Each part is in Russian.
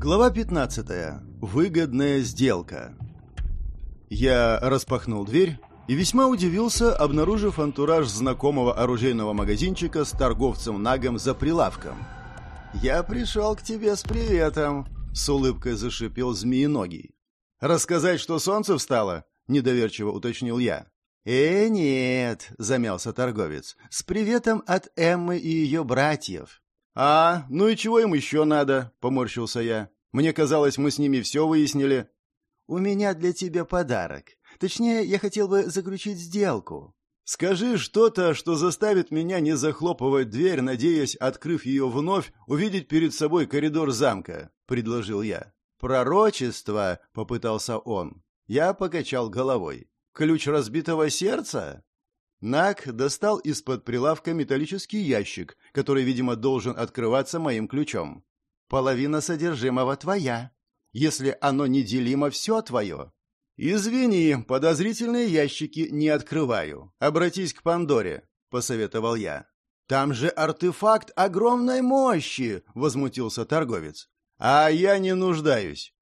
Глава 15. Выгодная сделка. Я распахнул дверь и весьма удивился, обнаружив антураж знакомого оружейного магазинчика с торговцем Нагом за прилавком. «Я пришел к тебе с приветом», — с улыбкой зашипел змеиногий. «Рассказать, что солнце встало?» — недоверчиво уточнил я. «Э, нет», — замялся торговец, — «с приветом от Эммы и ее братьев». «А, ну и чего им еще надо?» — поморщился я. «Мне казалось, мы с ними все выяснили». «У меня для тебя подарок. Точнее, я хотел бы заключить сделку». «Скажи что-то, что заставит меня не захлопывать дверь, надеясь, открыв ее вновь, увидеть перед собой коридор замка», — предложил я. «Пророчество», — попытался он. Я покачал головой. «Ключ разбитого сердца?» Нак достал из-под прилавка металлический ящик, который, видимо, должен открываться моим ключом. «Половина содержимого твоя. Если оно неделимо, все твое». «Извини, подозрительные ящики не открываю. Обратись к Пандоре», — посоветовал я. «Там же артефакт огромной мощи!» — возмутился торговец. «А я не нуждаюсь».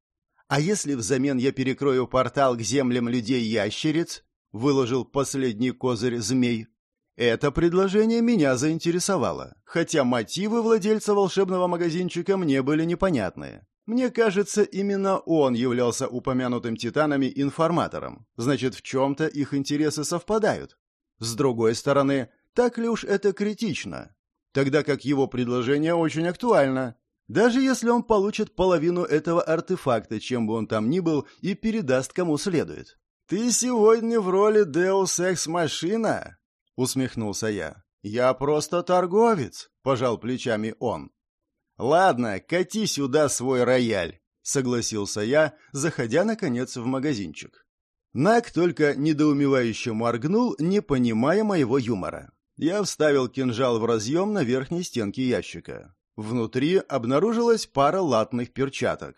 «А если взамен я перекрою портал к землям людей-ящериц?» выложил последний козырь змей. Это предложение меня заинтересовало, хотя мотивы владельца волшебного магазинчика мне были непонятны. Мне кажется, именно он являлся упомянутым титанами информатором. Значит, в чем-то их интересы совпадают. С другой стороны, так ли уж это критично? Тогда как его предложение очень актуально. Даже если он получит половину этого артефакта, чем бы он там ни был, и передаст кому следует. «Ты сегодня в роли Deus Ex Machina?» — усмехнулся я. «Я просто торговец», — пожал плечами он. «Ладно, кати сюда свой рояль», — согласился я, заходя, наконец, в магазинчик. Нак только недоумевающе моргнул, не понимая моего юмора. Я вставил кинжал в разъем на верхней стенке ящика. Внутри обнаружилась пара латных перчаток.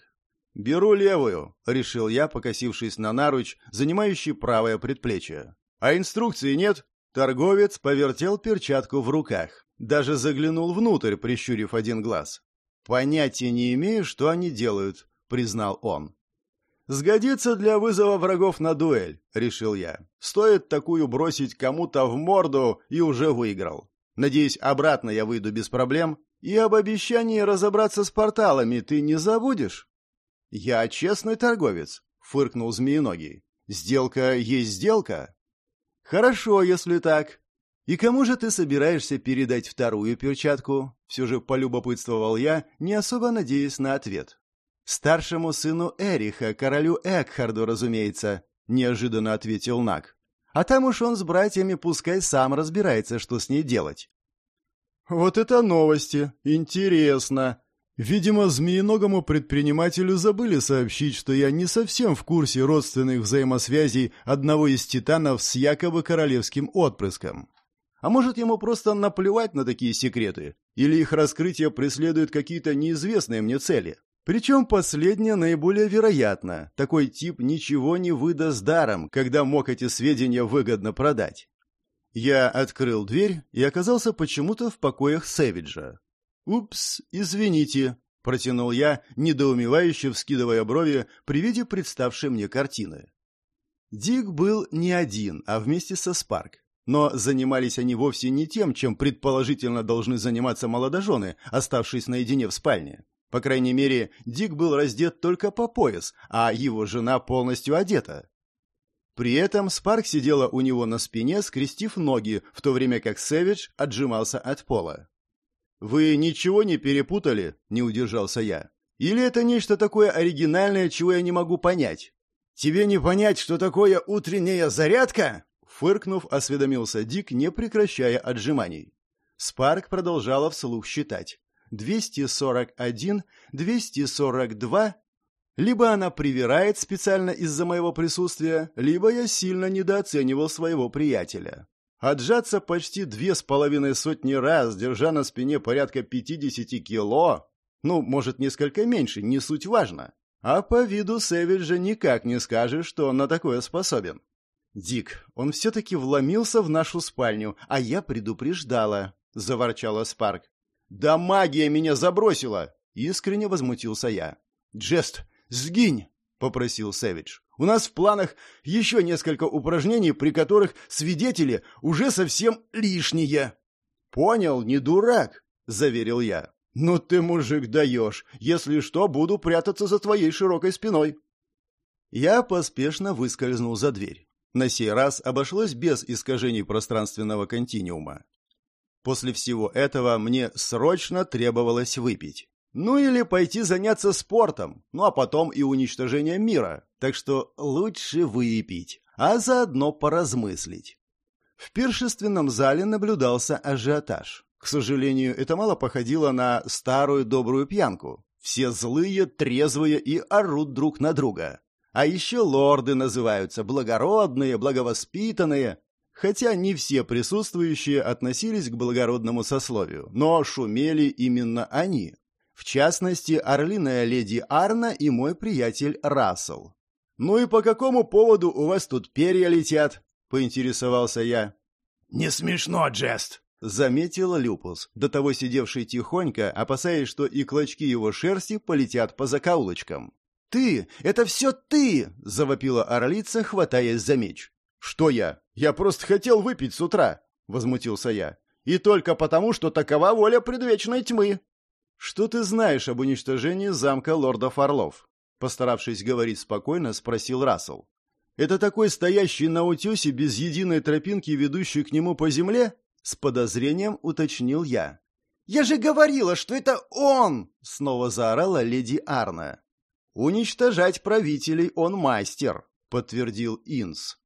«Беру левую», — решил я, покосившись на наруч, занимающий правое предплечье. «А инструкции нет?» Торговец повертел перчатку в руках. Даже заглянул внутрь, прищурив один глаз. «Понятия не имею, что они делают», — признал он. «Сгодится для вызова врагов на дуэль», — решил я. «Стоит такую бросить кому-то в морду и уже выиграл. Надеюсь, обратно я выйду без проблем. И об обещании разобраться с порталами ты не забудешь?» «Я честный торговец», — фыркнул Змеиногий. «Сделка есть сделка». «Хорошо, если так. И кому же ты собираешься передать вторую перчатку?» Все же полюбопытствовал я, не особо надеясь на ответ. «Старшему сыну Эриха, королю Экхарду, разумеется», — неожиданно ответил Нак. «А там уж он с братьями пускай сам разбирается, что с ней делать». «Вот это новости! Интересно!» Видимо, змеиногому предпринимателю забыли сообщить, что я не совсем в курсе родственных взаимосвязей одного из титанов с якобы королевским отпрыском. А может, ему просто наплевать на такие секреты? Или их раскрытие преследует какие-то неизвестные мне цели? Причем последнее наиболее вероятно. Такой тип ничего не выдаст даром, когда мог эти сведения выгодно продать. Я открыл дверь и оказался почему-то в покоях Сэвиджа. «Упс, извините», — протянул я, недоумевающе вскидывая брови при виде представшей мне картины. Дик был не один, а вместе со Спарк. Но занимались они вовсе не тем, чем предположительно должны заниматься молодожены, оставшись наедине в спальне. По крайней мере, Дик был раздет только по пояс, а его жена полностью одета. При этом Спарк сидела у него на спине, скрестив ноги, в то время как Сэвидж отжимался от пола. «Вы ничего не перепутали?» — не удержался я. «Или это нечто такое оригинальное, чего я не могу понять?» «Тебе не понять, что такое утренняя зарядка?» Фыркнув, осведомился Дик, не прекращая отжиманий. Спарк продолжала вслух считать. «241, 242...» Либо она привирает специально из-за моего присутствия, либо я сильно недооценивал своего приятеля. Отжаться почти две с половиной сотни раз, держа на спине порядка пятидесяти кило, ну, может, несколько меньше, не суть важно. А по виду Сэвиджа никак не скажешь, что он на такое способен. «Дик, он все-таки вломился в нашу спальню, а я предупреждала», — заворчала Спарк. «Да магия меня забросила!» — искренне возмутился я. «Джест, сгинь!» — попросил Сэвидж. «У нас в планах еще несколько упражнений, при которых свидетели уже совсем лишние». «Понял, не дурак», — заверил я. «Ну ты, мужик, даешь. Если что, буду прятаться за твоей широкой спиной». Я поспешно выскользнул за дверь. На сей раз обошлось без искажений пространственного континуума. После всего этого мне срочно требовалось выпить. Ну или пойти заняться спортом, ну а потом и уничтожение мира. Так что лучше выпить, а заодно поразмыслить. В пиршественном зале наблюдался ажиотаж. К сожалению, это мало походило на старую добрую пьянку. Все злые, трезвые и орут друг на друга. А еще лорды называются благородные, благовоспитанные. Хотя не все присутствующие относились к благородному сословию, но шумели именно они. В частности, орлиная леди Арна и мой приятель Рассел. «Ну и по какому поводу у вас тут перья летят?» — поинтересовался я. «Не смешно, Джест!» — заметил Люпус, до того сидевший тихонько, опасаясь, что и клочки его шерсти полетят по закоулочкам. «Ты! Это все ты!» — завопила орлица, хватаясь за меч. «Что я? Я просто хотел выпить с утра!» — возмутился я. «И только потому, что такова воля предвечной тьмы!» «Что ты знаешь об уничтожении замка лордов Орлов?» Постаравшись говорить спокойно, спросил Рассел. «Это такой стоящий на утесе без единой тропинки, ведущей к нему по земле?» С подозрением уточнил я. «Я же говорила, что это он!» Снова заорала леди Арна. «Уничтожать правителей он мастер», — подтвердил Инс.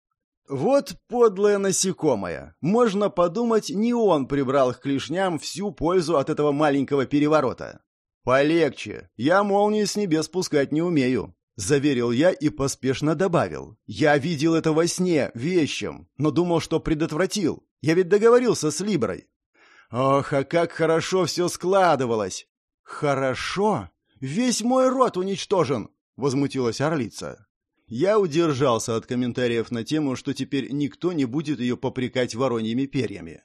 «Вот подлое насекомое. Можно подумать, не он прибрал к клешням всю пользу от этого маленького переворота. Полегче. Я молнии с небес спускать не умею», — заверил я и поспешно добавил. «Я видел это во сне, вещем, но думал, что предотвратил. Я ведь договорился с Либрой». «Ох, а как хорошо все складывалось!» «Хорошо?» Весь мой род уничтожен!» — возмутилась орлица. Я удержался от комментариев на тему, что теперь никто не будет ее попрекать вороньими перьями.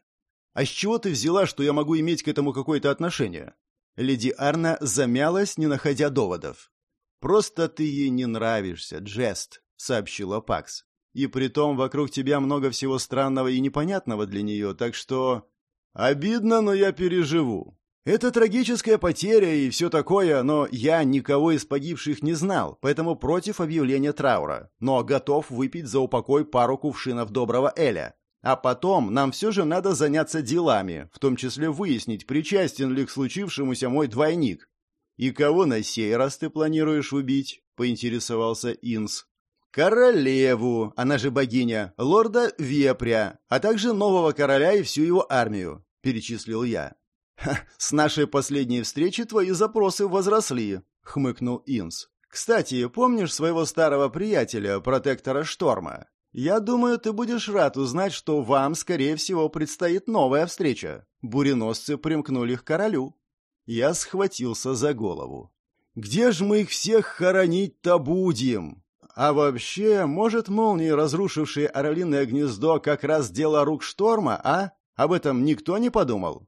«А с чего ты взяла, что я могу иметь к этому какое-то отношение?» Леди Арна замялась, не находя доводов. «Просто ты ей не нравишься, Джест», — сообщила Пакс. «И притом вокруг тебя много всего странного и непонятного для нее, так что...» «Обидно, но я переживу. Это трагическая потеря и все такое, но я никого из погибших не знал, поэтому против объявления траура, но готов выпить за упокой пару кувшинов доброго Эля. А потом нам все же надо заняться делами, в том числе выяснить, причастен ли к случившемуся мой двойник. «И кого на сей раз ты планируешь убить?» — поинтересовался Инс. «Королеву, она же богиня, лорда Вепря, а также нового короля и всю его армию», — перечислил я. «С нашей последней встречи твои запросы возросли», — хмыкнул Инс. «Кстати, помнишь своего старого приятеля, протектора Шторма? Я думаю, ты будешь рад узнать, что вам, скорее всего, предстоит новая встреча. Буреносцы примкнули к королю». Я схватился за голову. «Где ж мы их всех хоронить-то будем?» А вообще, может, молнии, разрушившие орлиное гнездо, как раз дело рук шторма, а? Об этом никто не подумал?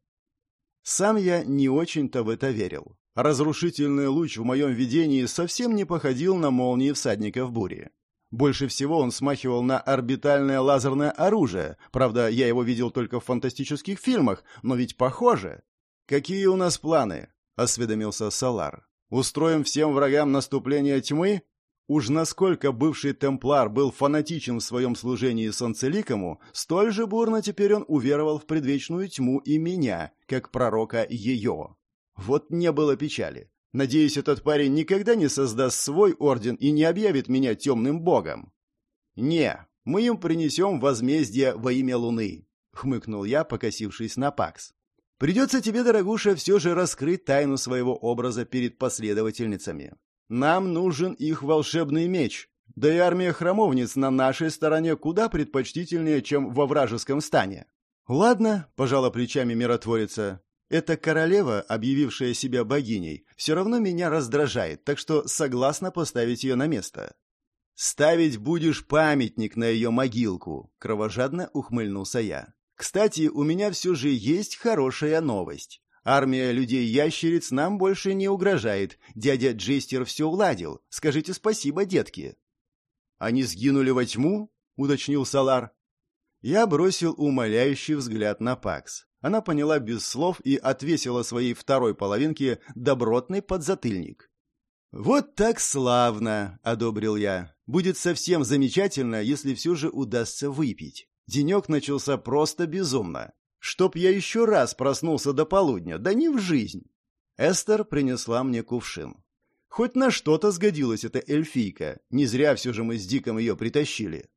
Сам я не очень-то в это верил. Разрушительный луч в моем видении совсем не походил на молнии всадников бури. Больше всего он смахивал на орбитальное лазерное оружие. Правда, я его видел только в фантастических фильмах, но ведь похоже. «Какие у нас планы?» — осведомился Салар. «Устроим всем врагам наступление тьмы Уж насколько бывший темплар был фанатичен в своем служении солнцеликому, столь же бурно теперь он уверовал в предвечную тьму и меня, как пророка ее. Вот не было печали. Надеюсь, этот парень никогда не создаст свой орден и не объявит меня темным богом. «Не, мы им принесем возмездие во имя Луны», — хмыкнул я, покосившись на Пакс. «Придется тебе, дорогуша, все же раскрыть тайну своего образа перед последовательницами. Нам нужен их волшебный меч. Да и армия храмовниц на нашей стороне куда предпочтительнее, чем во вражеском стане. Ладно, пожала плечами миротворица. Эта королева, объявившая себя богиней, все равно меня раздражает, так что согласна поставить ее на место. «Ставить будешь памятник на ее могилку», — кровожадно ухмыльнулся я. «Кстати, у меня все же есть хорошая новость. Армия людей-ящериц нам больше не угрожает. Дядя Джейстер все уладил. Скажите спасибо, детки». «Они сгинули во тьму?» — уточнил Салар. Я бросил умоляющий взгляд на Пакс. Она поняла без слов и отвесила своей второй половинке добротный подзатыльник. «Вот так славно!» — одобрил я. «Будет совсем замечательно, если все же удастся выпить. Денек начался просто безумно. Чтоб я еще раз проснулся до полудня, да не в жизнь!» Эстер принесла мне кувшин. Хоть на что-то сгодилась эта эльфийка. Не зря все же мы с Диком ее притащили.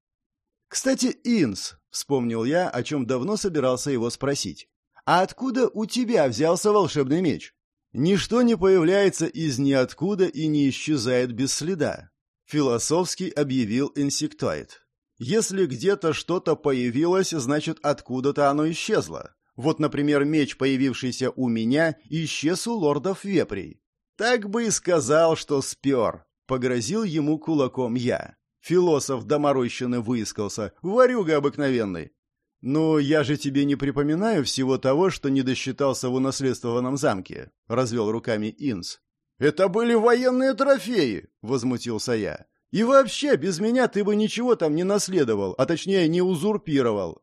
«Кстати, Инс», — вспомнил я, о чем давно собирался его спросить. «А откуда у тебя взялся волшебный меч?» «Ничто не появляется из ниоткуда и не исчезает без следа», — философски объявил инсектоид. «Если где-то что-то появилось, значит, откуда-то оно исчезло. Вот, например, меч, появившийся у меня, исчез у лордов вепрей. Так бы и сказал, что спер», — погрозил ему кулаком я. Философ доморощенный выискался, варюга обыкновенный. «Ну, я же тебе не припоминаю всего того, что не досчитался в унаследствованном замке», — развел руками Инс. «Это были военные трофеи!» — возмутился я. «И вообще, без меня ты бы ничего там не наследовал, а точнее не узурпировал».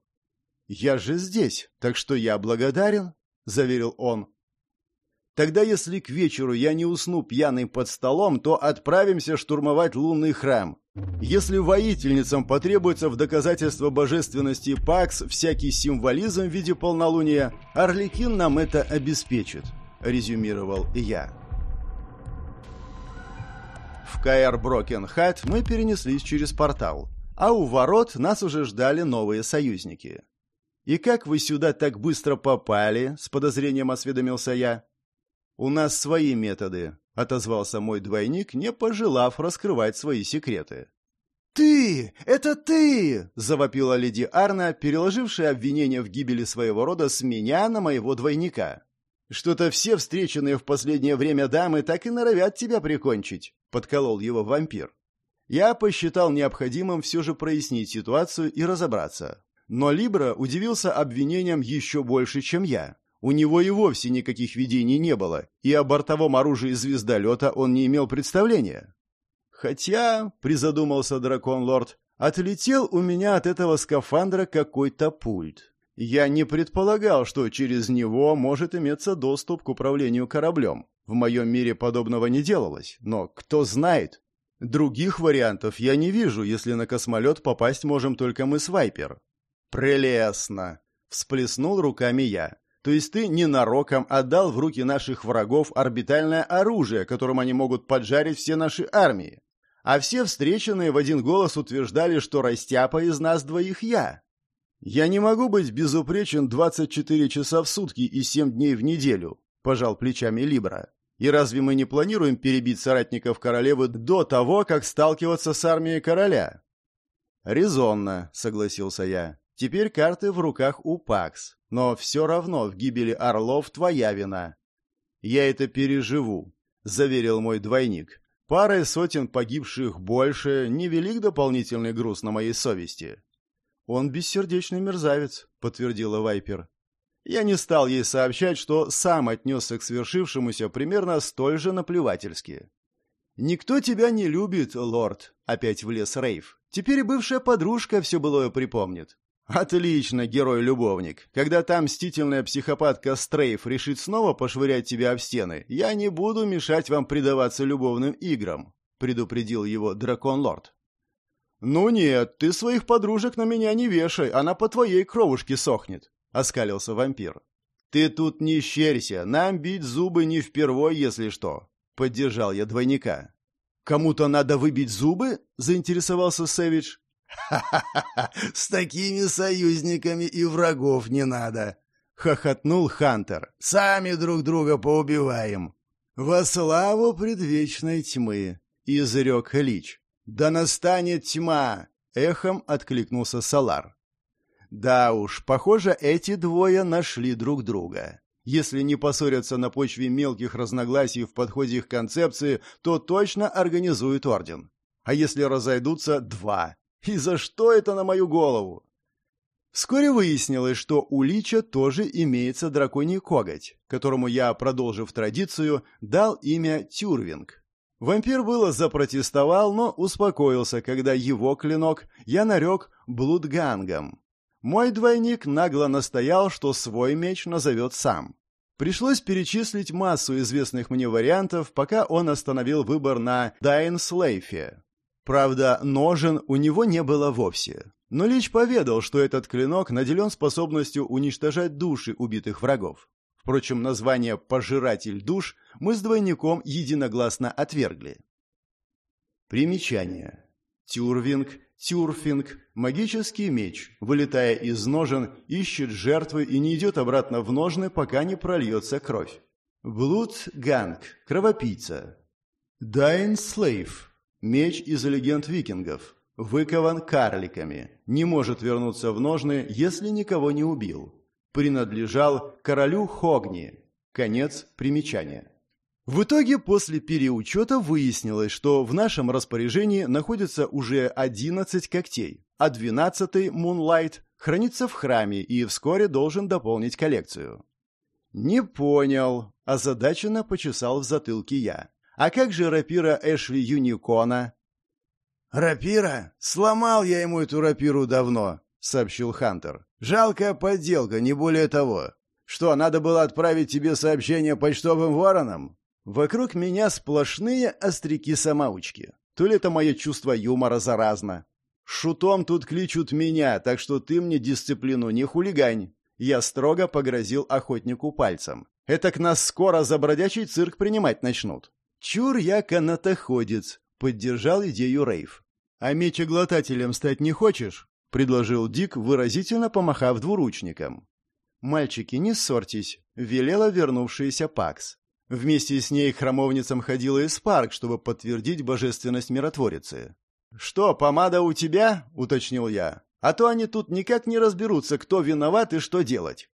«Я же здесь, так что я благодарен», — заверил он. «Тогда если к вечеру я не усну пьяный под столом, то отправимся штурмовать лунный храм. Если воительницам потребуется в доказательство божественности Пакс всякий символизм в виде полнолуния, Орликин нам это обеспечит, резюмировал я. В Каэр Брокенхат мы перенеслись через портал, а у ворот нас уже ждали новые союзники. «И как вы сюда так быстро попали?» — с подозрением осведомился я. «У нас свои методы», — отозвался мой двойник, не пожелав раскрывать свои секреты. «Ты! Это ты!» — завопила леди Арна, переложившая обвинение в гибели своего рода с меня на моего двойника. «Что-то все встреченные в последнее время дамы так и норовят тебя прикончить», — подколол его вампир. Я посчитал необходимым все же прояснить ситуацию и разобраться. Но Либра удивился обвинением еще больше, чем я. У него и вовсе никаких видений не было, и о бортовом оружии звездолета он не имел представления. Хотя, призадумался дракон-лорд, отлетел у меня от этого скафандра какой-то пульт. Я не предполагал, что через него может иметься доступ к управлению кораблем. В моем мире подобного не делалось, но кто знает. Других вариантов я не вижу, если на космолет попасть можем только мы с Вайпер. Прелестно! Всплеснул руками я. То есть ты ненароком отдал в руки наших врагов орбитальное оружие, которым они могут поджарить все наши армии. А все встреченные в один голос утверждали, что растяпа из нас двоих я. Я не могу быть безупречен 24 часа в сутки и 7 дней в неделю, пожал плечами Либра. И разве мы не планируем перебить соратников королевы до того, как сталкиваться с армией короля? Резонно, согласился я. Теперь карты в руках у Пакс. Но все равно в гибели орлов твоя вина. Я это переживу, заверил мой двойник. Парой сотен погибших больше невелик дополнительный груз на моей совести. Он бессердечный мерзавец, подтвердила Вайпер. Я не стал ей сообщать, что сам отнесся к свершившемуся примерно столь же наплевательски. «Никто тебя не любит, лорд», — опять влез Рейв. «Теперь бывшая подружка все былое припомнит. «Отлично, герой-любовник. Когда та мстительная психопатка Стрейф решит снова пошвырять тебя об стены, я не буду мешать вам предаваться любовным играм», — предупредил его дракон-лорд. «Ну нет, ты своих подружек на меня не вешай, она по твоей кровушке сохнет», — оскалился вампир. «Ты тут не щерься, нам бить зубы не впервой, если что», — поддержал я двойника. «Кому-то надо выбить зубы?» — заинтересовался Сэвидж. «Ха-ха-ха! С такими союзниками и врагов не надо!» — хохотнул Хантер. «Сами друг друга поубиваем!» «Во славу предвечной тьмы!» — изрек Лич. «Да настанет тьма!» — эхом откликнулся Салар. «Да уж, похоже, эти двое нашли друг друга. Если не поссорятся на почве мелких разногласий в подходе к концепции, то точно организуют орден. А если разойдутся — два. И за что это на мою голову? Вскоре выяснилось, что у Лича тоже имеется драконий коготь, которому я, продолжив традицию, дал имя Тюрвинг. Вампир было запротестовал, но успокоился, когда его клинок я нарек Блудгангом. Мой двойник нагло настоял, что свой меч назовет сам. Пришлось перечислить массу известных мне вариантов, пока он остановил выбор на Дайнслейфе. Правда, ножен у него не было вовсе. Но Лич поведал, что этот клинок наделен способностью уничтожать души убитых врагов. Впрочем, название «пожиратель душ» мы с двойником единогласно отвергли. Примечание. Тюрвинг, тюрфинг, магический меч, вылетая из ножен, ищет жертвы и не идет обратно в ножны, пока не прольется кровь. Блудганг, кровопийца. Дайн Слейв, меч из легенд викингов, выкован карликами, не может вернуться в ножны, если никого не убил принадлежал королю Хогни. Конец примечания. В итоге после переучета выяснилось, что в нашем распоряжении находится уже 11 когтей, а 12-й Moonlight хранится в храме и вскоре должен дополнить коллекцию. «Не понял», – озадаченно почесал в затылке я. «А как же рапира Эшли Юникона?» «Рапира? Сломал я ему эту рапиру давно», — сообщил Хантер. «Жалкая подделка, не более того. Что, надо было отправить тебе сообщение почтовым воронам?» Вокруг меня сплошные остряки-самоучки. То ли это мое чувство юмора заразно. Шутом тут кличут меня, так что ты мне дисциплину не хулигань. Я строго погрозил охотнику пальцем. Это к нас скоро за бродячий цирк принимать начнут. Чур я канатоходец, поддержал идею Рейв. А мечеглотателем стать не хочешь? — предложил Дик, выразительно помахав двуручником. «Мальчики, не ссорьтесь», — велела вернувшаяся Пакс. Вместе с ней храмовницам ходила и Спарк, чтобы подтвердить божественность миротворицы. «Что, помада у тебя?» — уточнил я. «А то они тут никак не разберутся, кто виноват и что делать».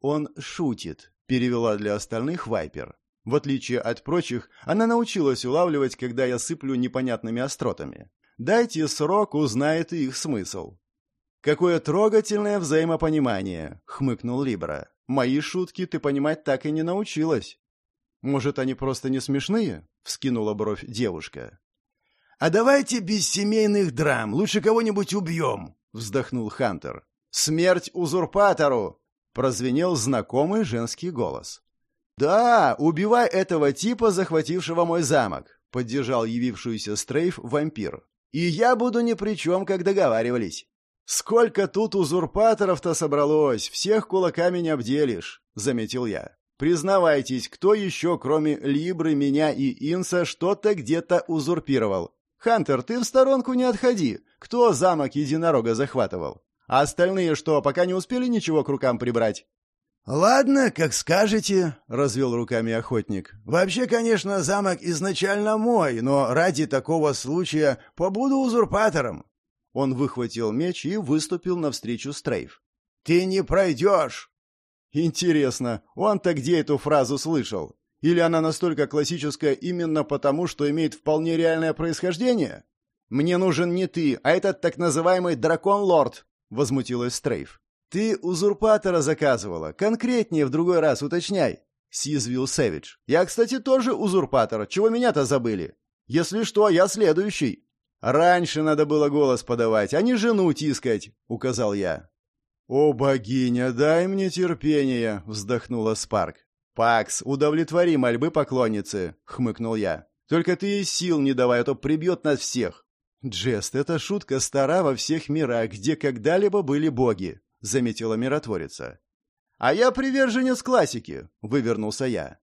«Он шутит», — перевела для остальных Вайпер. В отличие от прочих, она научилась улавливать, когда я сыплю непонятными остротами. Дайте срок, узнает их смысл. Какое трогательное взаимопонимание, хмыкнул Либра. Мои шутки ты понимать так и не научилась. Может, они просто не смешные? вскинула бровь девушка. А давайте без семейных драм, лучше кого-нибудь убьем, вздохнул Хантер. Смерть узурпатору, прозвенел знакомый женский голос. Да, убивай этого типа, захватившего мой замок, поддержал явившуюся Стрейф вампир. И я буду ни при чем, как договаривались. Сколько тут узурпаторов-то собралось, всех кулаками не обделишь, заметил я. Признавайтесь, кто еще, кроме Либры, меня и Инса, что-то где-то узурпировал? Хантер, ты в сторонку не отходи. Кто замок единорога захватывал? А остальные что, пока не успели ничего к рукам прибрать? «Ладно, как скажете», — развел руками охотник. «Вообще, конечно, замок изначально мой, но ради такого случая побуду узурпатором». Он выхватил меч и выступил навстречу Стрейф. «Ты не пройдешь!» «Интересно, он-то где эту фразу слышал? Или она настолько классическая именно потому, что имеет вполне реальное происхождение?» «Мне нужен не ты, а этот так называемый дракон-лорд», — возмутилась Стрейф. «Ты узурпатора заказывала. Конкретнее в другой раз уточняй», — съязвил Сэвидж. «Я, кстати, тоже узурпатор. Чего меня-то забыли? Если что, я следующий». «Раньше надо было голос подавать, а не жену тискать», — указал я. «О, богиня, дай мне терпение», — вздохнула Спарк. «Пакс, удовлетвори мольбы поклонницы», — хмыкнул я. «Только ты ей сил не давай, а то прибьет нас всех». «Джест, эта шутка стара во всех мирах, где когда-либо были боги. — заметила миротворица. «А я приверженец классики», — вывернулся я.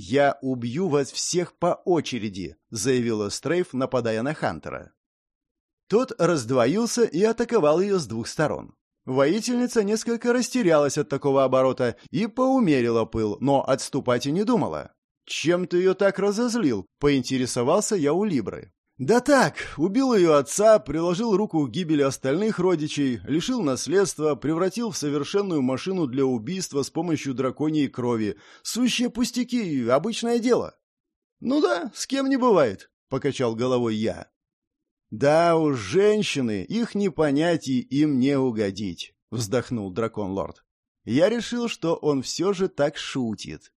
«Я убью вас всех по очереди», — заявила Стрейф, нападая на Хантера. Тот раздвоился и атаковал ее с двух сторон. Воительница несколько растерялась от такого оборота и поумерила пыл, но отступать и не думала. «Чем ты ее так разозлил?» — поинтересовался я у Либры. Да так, убил ее отца, приложил руку к гибели остальных родичей, лишил наследства, превратил в совершенную машину для убийства с помощью драконьей крови. Сущие пустяки, обычное дело. Ну да, с кем не бывает, покачал головой я. Да уж, женщины, их не понять и им не угодить. — вздохнул дракон-лорд. Я решил, что он все же так шутит.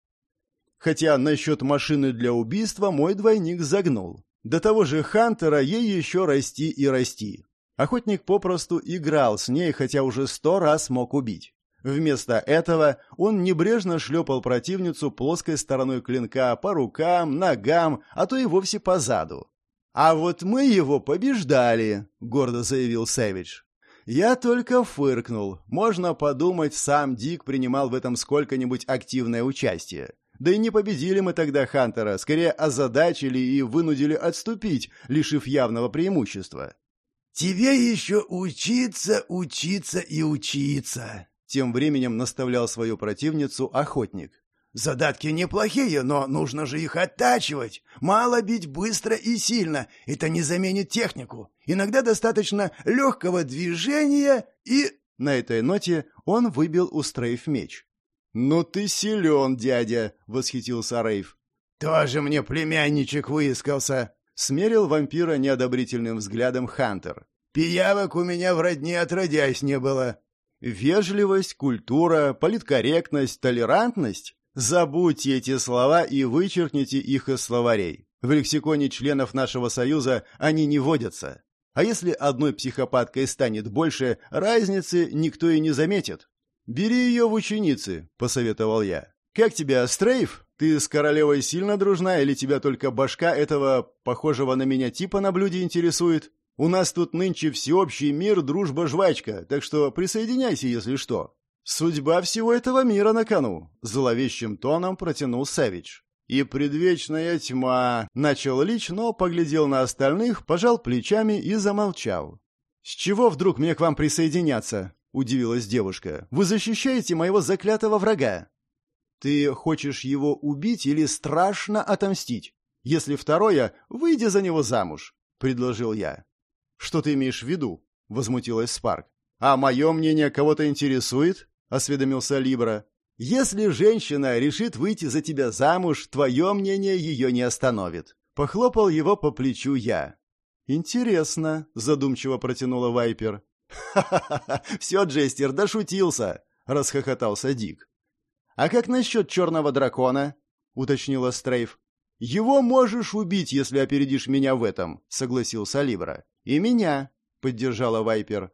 Хотя насчет машины для убийства мой двойник загнул. До того же Хантера ей еще расти и расти. Охотник попросту играл с ней, хотя уже сто раз мог убить. Вместо этого он небрежно шлепал противницу плоской стороной клинка по рукам, ногам, а то и вовсе по заду. «А вот мы его побеждали», — гордо заявил Сэвидж. Я только фыркнул. Можно подумать, сам Дик принимал в этом сколько-нибудь активное участие. Да и не победили мы тогда Хантера, скорее озадачили и вынудили отступить, лишив явного преимущества. «Тебе еще учиться, учиться и учиться», — тем временем наставлял свою противницу охотник. Задатки неплохие, но нужно же их оттачивать. Мало бить быстро и сильно. Это не заменит технику. Иногда достаточно легкого движения и...» На этой ноте он выбил у Стрейф меч. «Ну ты силен, дядя!» — восхитился Рейв. «Тоже мне племянничек выискался!» — смерил вампира неодобрительным взглядом Хантер. «Пиявок у меня в родне отродясь не было!» Вежливость, культура, политкорректность, толерантность Забудьте эти слова и вычеркните их из словарей. В лексиконе членов нашего союза они не водятся. А если одной психопаткой станет больше, разницы никто и не заметит. «Бери ее в ученицы», — посоветовал я. «Как тебя, Стрейф? Ты с королевой сильно дружна или тебя только башка этого, похожего на меня типа на блюде интересует? У нас тут нынче всеобщий мир, дружба, жвачка, так что присоединяйся, если что». «Судьба всего этого мира на кону», — зловещим тоном протянул Савич. «И предвечная тьма», — начал Лич, но поглядел на остальных, пожал плечами и замолчал. «С чего вдруг мне к вам присоединяться?» — удивилась девушка. «Вы защищаете моего заклятого врага». «Ты хочешь его убить или страшно отомстить? Если второе, выйди за него замуж», — предложил я. «Что ты имеешь в виду?» — возмутилась Спарк. «А мое мнение кого-то интересует?» осведомился Либра. «Если женщина решит выйти за тебя замуж, твое мнение ее не остановит». Похлопал его по плечу я. «Интересно», — задумчиво протянула Вайпер. «Ха-ха-ха! Все, Джестер, дошутился!» — расхохотался Дик. «А как насчет черного дракона?» — уточнила Стрейф. «Его можешь убить, если опередишь меня в этом», — согласился Либра. «И меня», — поддержала Вайпер.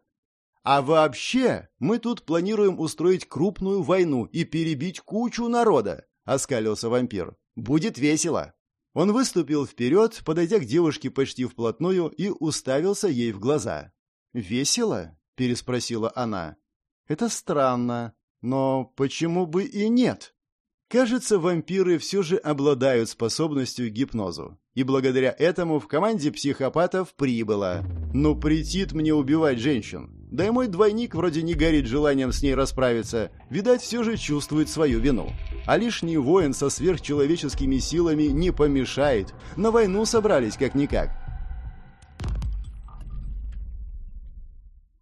А вообще, мы тут планируем устроить крупную войну и перебить кучу народа, оскалился вампир. Будет весело. Он выступил вперед, подойдя к девушке почти вплотную и уставился ей в глаза. «Весело?» – переспросила она. «Это странно, но почему бы и нет?» Кажется, вампиры все же обладают способностью к гипнозу. И благодаря этому в команде психопатов прибыло. Но претит мне убивать женщин. Да и мой двойник вроде не горит желанием с ней расправиться, видать, все же чувствует свою вину. А лишний воин со сверхчеловеческими силами не помешает. На войну собрались как-никак.